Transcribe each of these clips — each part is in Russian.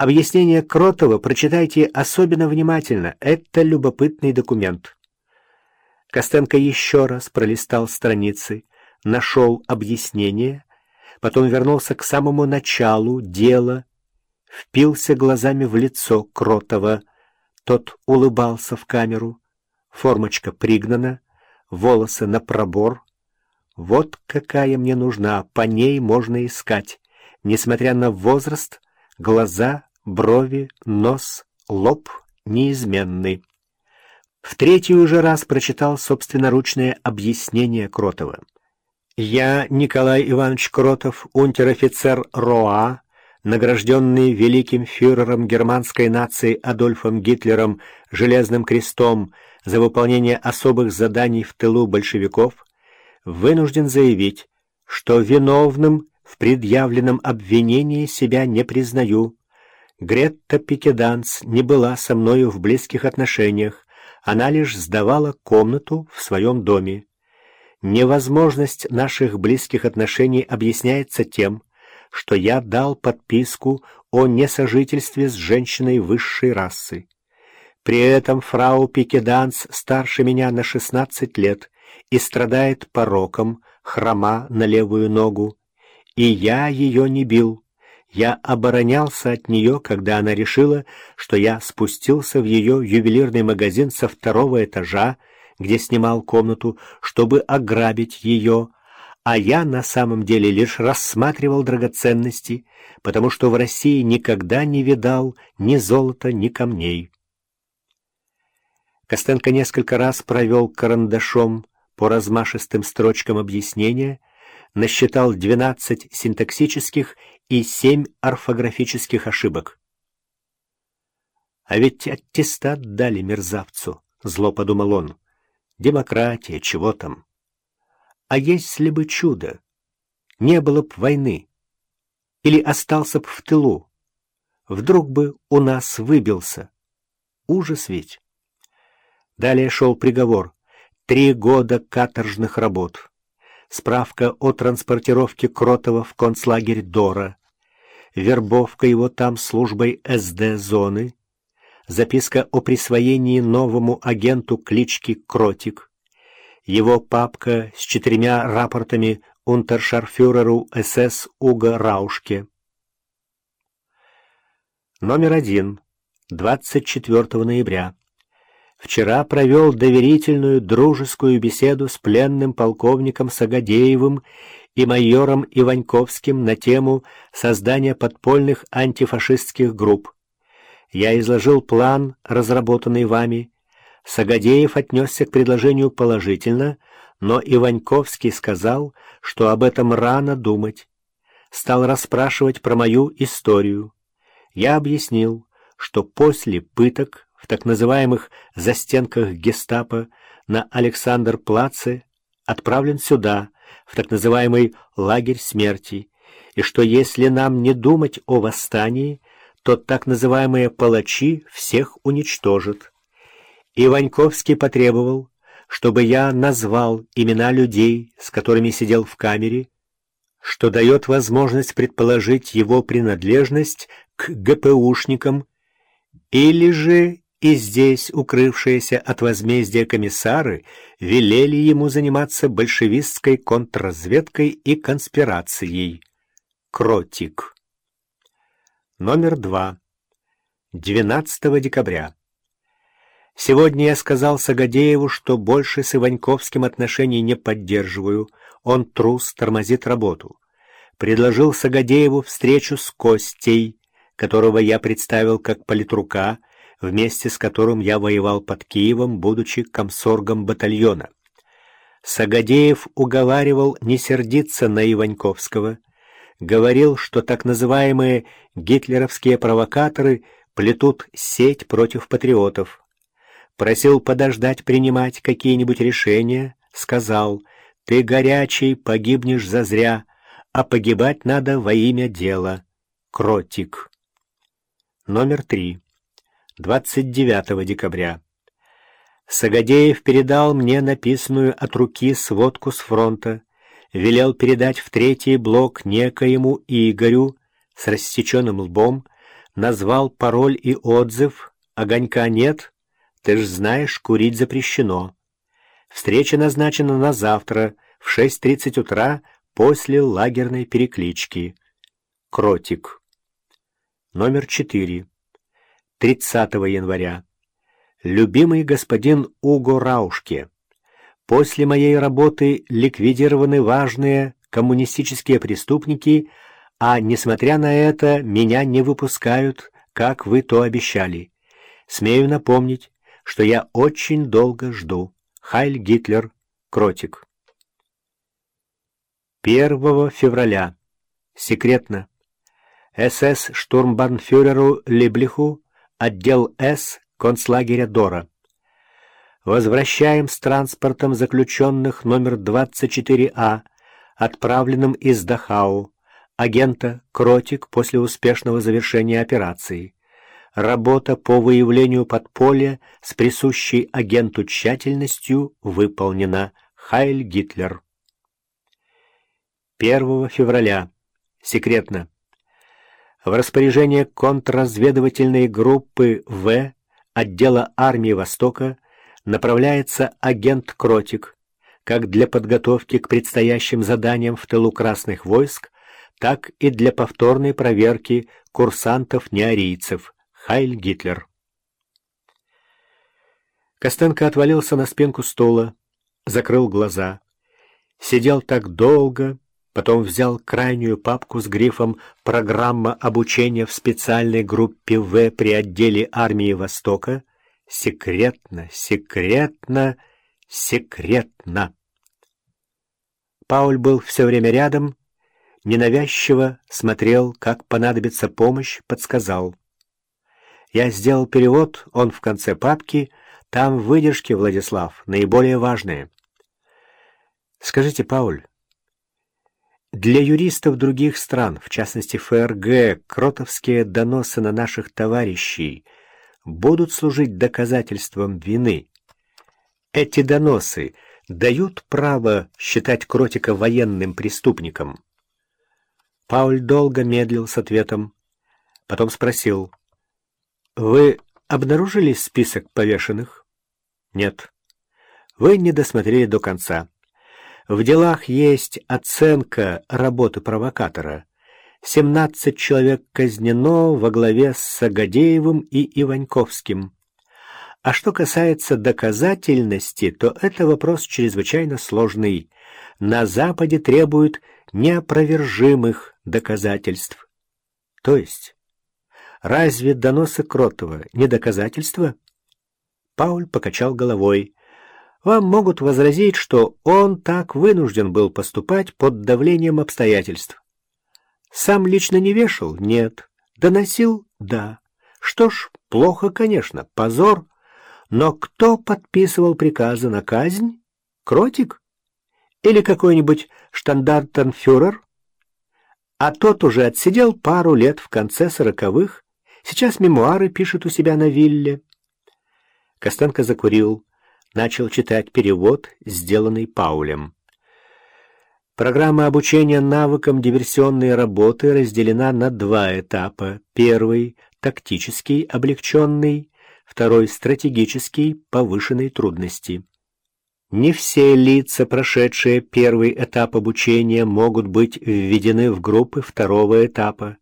Объяснение Кротова прочитайте особенно внимательно. Это любопытный документ. Костенко еще раз пролистал страницы, нашел объяснение, потом вернулся к самому началу дела, впился глазами в лицо Кротова. Тот улыбался в камеру, формочка пригнана, волосы на пробор. Вот какая мне нужна, по ней можно искать. Несмотря на возраст, глаза брови, нос, лоб неизменны. В третий уже раз прочитал собственноручное объяснение Кротова. «Я, Николай Иванович Кротов, унтер-офицер РОА, награжденный великим фюрером германской нации Адольфом Гитлером Железным крестом за выполнение особых заданий в тылу большевиков, вынужден заявить, что виновным в предъявленном обвинении себя не признаю, Гретта Пикеданс не была со мною в близких отношениях, она лишь сдавала комнату в своем доме. Невозможность наших близких отношений объясняется тем, что я дал подписку о несожительстве с женщиной высшей расы. При этом фрау Пикеданс старше меня на 16 лет и страдает пороком, хрома на левую ногу, и я ее не бил. Я оборонялся от нее, когда она решила, что я спустился в ее ювелирный магазин со второго этажа, где снимал комнату, чтобы ограбить ее, а я на самом деле лишь рассматривал драгоценности, потому что в России никогда не видал ни золота, ни камней. Костенко несколько раз провел карандашом по размашистым строчкам объяснения, насчитал 12 синтаксических и 7 орфографических ошибок. «А ведь аттестат дали мерзавцу», — зло подумал он. «Демократия, чего там? А если бы чудо? Не было б войны. Или остался б в тылу. Вдруг бы у нас выбился. Ужас ведь». Далее шел приговор. Три года каторжных работ справка о транспортировке Кротова в концлагерь Дора, вербовка его там службой СД-зоны, записка о присвоении новому агенту клички Кротик, его папка с четырьмя рапортами унтершарфюреру СС Уга Раушке. Номер один. 24 ноября. Вчера провел доверительную дружескую беседу с пленным полковником Сагадеевым и майором Иваньковским на тему создания подпольных антифашистских групп. Я изложил план, разработанный вами. Сагадеев отнесся к предложению положительно, но Иваньковский сказал, что об этом рано думать. Стал расспрашивать про мою историю. Я объяснил, что после пыток в так называемых «застенках гестапо» на Александр-Плаце отправлен сюда, в так называемый «лагерь смерти», и что если нам не думать о восстании, то так называемые палачи всех уничтожат. И Ваньковский потребовал, чтобы я назвал имена людей, с которыми сидел в камере, что дает возможность предположить его принадлежность к ГПУшникам или же и здесь укрывшиеся от возмездия комиссары велели ему заниматься большевистской контрразведкой и конспирацией. Кротик. Номер два. 12 декабря. Сегодня я сказал Сагадееву, что больше с Иваньковским отношений не поддерживаю. Он трус, тормозит работу. Предложил Сагадееву встречу с Костей, которого я представил как политрука, вместе с которым я воевал под Киевом, будучи комсоргом батальона. Сагадеев уговаривал не сердиться на Иваньковского, говорил, что так называемые гитлеровские провокаторы плетут сеть против патриотов. Просил подождать принимать какие-нибудь решения, сказал, «Ты горячий, погибнешь зазря, а погибать надо во имя дела». Кротик. Номер три. 29 декабря. Сагадеев передал мне написанную от руки сводку с фронта, велел передать в третий блок некоему Игорю с рассеченным лбом, назвал пароль и отзыв, огонька нет, ты ж знаешь, курить запрещено. Встреча назначена на завтра в 6.30 утра после лагерной переклички. Кротик. Номер 4. 30 января. Любимый господин Уго Раушке. После моей работы ликвидированы важные коммунистические преступники, а, несмотря на это, меня не выпускают, как вы то обещали. Смею напомнить, что я очень долго жду. Хайль Гитлер, Кротик. 1 февраля. Секретно. СС штурмбанфюреру Либлиху, отдел С концлагеря Дора. Возвращаем с транспортом заключенных номер 24А, отправленным из Дахау, агента Кротик после успешного завершения операции. Работа по выявлению подполья с присущей агенту тщательностью выполнена. Хайль Гитлер. 1 февраля. Секретно. В распоряжение контрразведывательной группы В отдела армии Востока направляется агент Кротик, как для подготовки к предстоящим заданиям в тылу Красных войск, так и для повторной проверки курсантов-неарийцев. Хайль Гитлер. Костенко отвалился на спинку стула, закрыл глаза. Сидел так долго, потом взял крайнюю папку с грифом «Программа обучения в специальной группе В при отделе армии Востока» Секретно, секретно, секретно. Пауль был все время рядом, ненавязчиво смотрел, как понадобится помощь, подсказал. Я сделал перевод, он в конце папки, там выдержки, Владислав, наиболее важные. Скажите, Пауль, для юристов других стран, в частности ФРГ, кротовские доносы на наших товарищей — будут служить доказательством вины. Эти доносы дают право считать Кротика военным преступником. Пауль долго медлил с ответом, потом спросил, «Вы обнаружили список повешенных?» «Нет». «Вы не досмотрели до конца. В делах есть оценка работы провокатора». 17 человек казнено во главе с Сагадеевым и Иваньковским. А что касается доказательности, то это вопрос чрезвычайно сложный. На Западе требуют неопровержимых доказательств. То есть, разве доносы Кротова не доказательства? Пауль покачал головой. Вам могут возразить, что он так вынужден был поступать под давлением обстоятельств. Сам лично не вешал? Нет. Доносил? Да. Что ж, плохо, конечно, позор. Но кто подписывал приказы на казнь? Кротик? Или какой-нибудь штандартенфюрер? А тот уже отсидел пару лет в конце сороковых. Сейчас мемуары пишет у себя на вилле. Костенко закурил, начал читать перевод, сделанный Паулем. Программа обучения навыкам диверсионной работы разделена на два этапа. Первый – тактический, облегченный, второй – стратегический, повышенной трудности. Не все лица, прошедшие первый этап обучения, могут быть введены в группы второго этапа.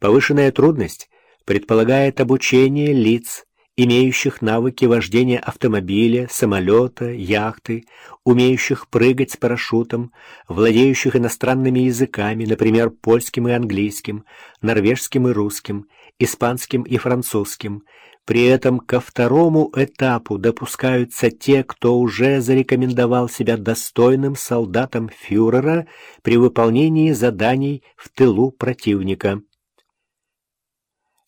Повышенная трудность предполагает обучение лиц, имеющих навыки вождения автомобиля, самолета, яхты, умеющих прыгать с парашютом, владеющих иностранными языками, например, польским и английским, норвежским и русским, испанским и французским. При этом ко второму этапу допускаются те, кто уже зарекомендовал себя достойным солдатом фюрера при выполнении заданий в тылу противника.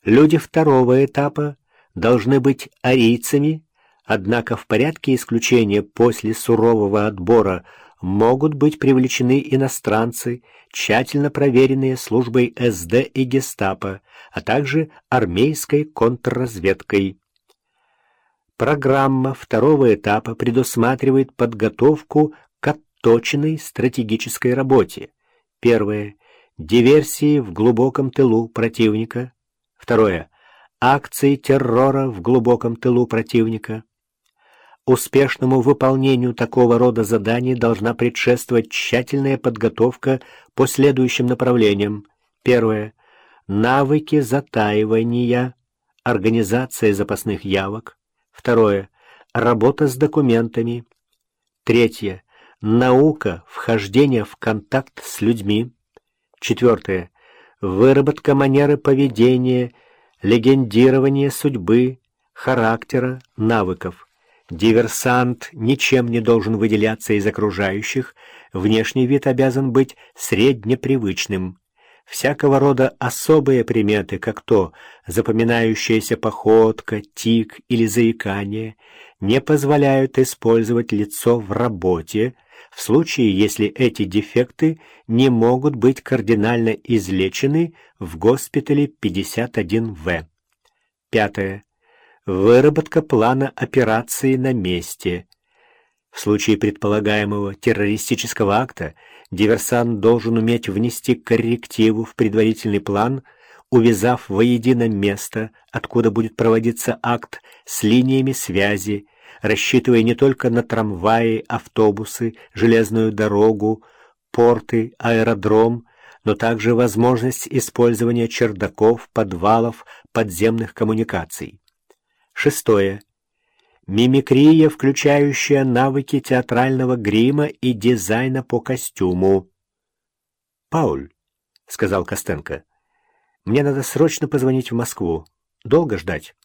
Люди второго этапа должны быть арийцами, однако в порядке исключения после сурового отбора могут быть привлечены иностранцы, тщательно проверенные службой СД и гестапо, а также армейской контрразведкой. Программа второго этапа предусматривает подготовку к отточенной стратегической работе. Первое. Диверсии в глубоком тылу противника. Второе. Акции террора в глубоком тылу противника. Успешному выполнению такого рода заданий должна предшествовать тщательная подготовка по следующим направлениям. Первое. Навыки затаивания, организация запасных явок. Второе. Работа с документами. Третье. Наука вхождения в контакт с людьми. Четвертое. Выработка манеры поведения, легендирование судьбы, характера, навыков. Диверсант ничем не должен выделяться из окружающих, внешний вид обязан быть среднепривычным. Всякого рода особые приметы, как то запоминающаяся походка, тик или заикание, не позволяют использовать лицо в работе, в случае, если эти дефекты не могут быть кардинально излечены в госпитале 51В. Пятое. Выработка плана операции на месте. В случае предполагаемого террористического акта диверсант должен уметь внести коррективу в предварительный план, увязав воедино место, откуда будет проводиться акт, с линиями связи, рассчитывая не только на трамваи, автобусы, железную дорогу, порты, аэродром, но также возможность использования чердаков, подвалов, подземных коммуникаций. Шестое. Мимикрия, включающая навыки театрального грима и дизайна по костюму. «Пауль», — сказал Костенко, — «мне надо срочно позвонить в Москву. Долго ждать?»